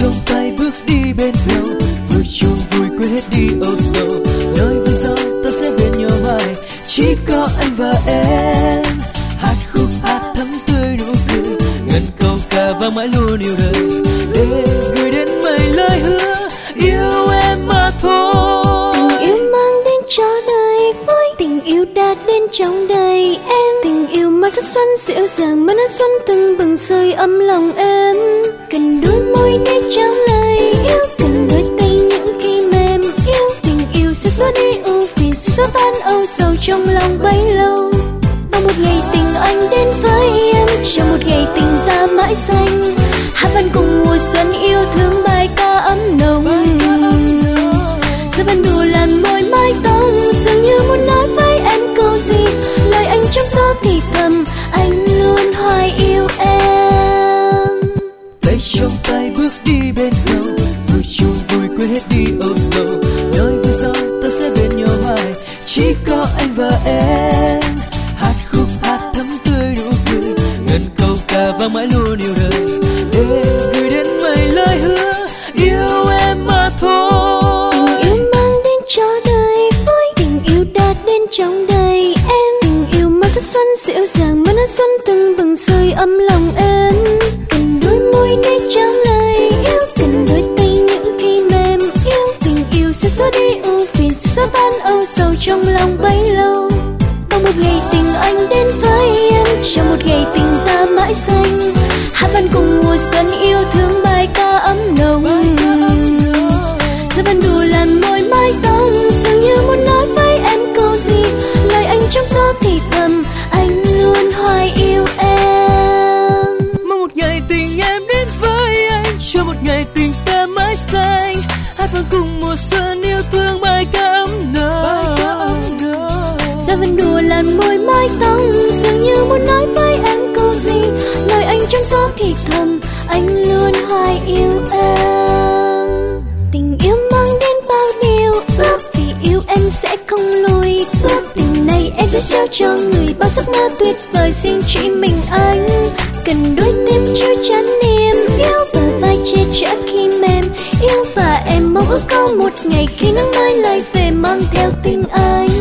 trong tay bước đi bên nhau vừa chung vui quên hết đi âu sầu. Nơi vui gió ta sẽ bên nhau mãi. Chỉ có anh và em. Hát khúc hát thắm tươi nụ cười. Ngân câu ca và mãi luôn yêu đời. Để gửi đến mây lời hứa. Yêu em mà thôi. Tình yêu mang đến cho đời. Vui tình yêu đã đến trong đời em. Tình yêu mà rất xuân dịu dàng, mà nó xuân từng bừng rơi ấm lòng em cần đôi môi để trao lời yêu cần đôi tay những khi mềm yêu tình yêu sẽ xóa đi ưu phiền sẽ xóa tan âu sầu trong lòng bấy lâu. Bao một ngày tình anh đến với em trong một ngày tình ta mãi xanh. Hát văn cùng mùa xuân yêu thương bài ca ấm nồng. Giờ vẫn đủ làn môi bên nhau. Vui chung vui quên hết đi âu sầu. Nói với gió ta sẽ bên nhau mãi. Chỉ có anh và em. Hát khúc hát thắm tươi nụ cười. Ngân câu ca vang mãi luôn yêu đời. Để gửi đến mây lời hứa. Yêu em mà thôi. Tình yêu mang đến cho đời. Vui tình yêu đã đến trong đời. Em tình yêu mang sắc xuân dịu dàng. Mưa nắng xuân từng bừng rơi ấm lòng em. Trong lòng bấy lâu. Mong một ngày tình anh đến với em trong một ngày tình ta mãi xanh. Hát văn cùng mùa xuân yêu thương bài ca ấm nồng. Giờ vẫn đủ làn môi mái tóc, dường như muốn nói với em câu gì. Lời anh trong gió thì thầm, anh luôn hoài yêu em. Mong một ngày tình em đến với anh cho một ngày tình ta mãi xanh. Hát văn cùng mùa xuân sẽ trao cho người bao giấc mơ tuyệt vời. Riêng chỉ mình anh, cần đôi tim chứa chắn niềm yêu và vai che chở khi mềm. Yêu và em mong ước có một ngày khi nắng mai lại về, mang theo tình anh.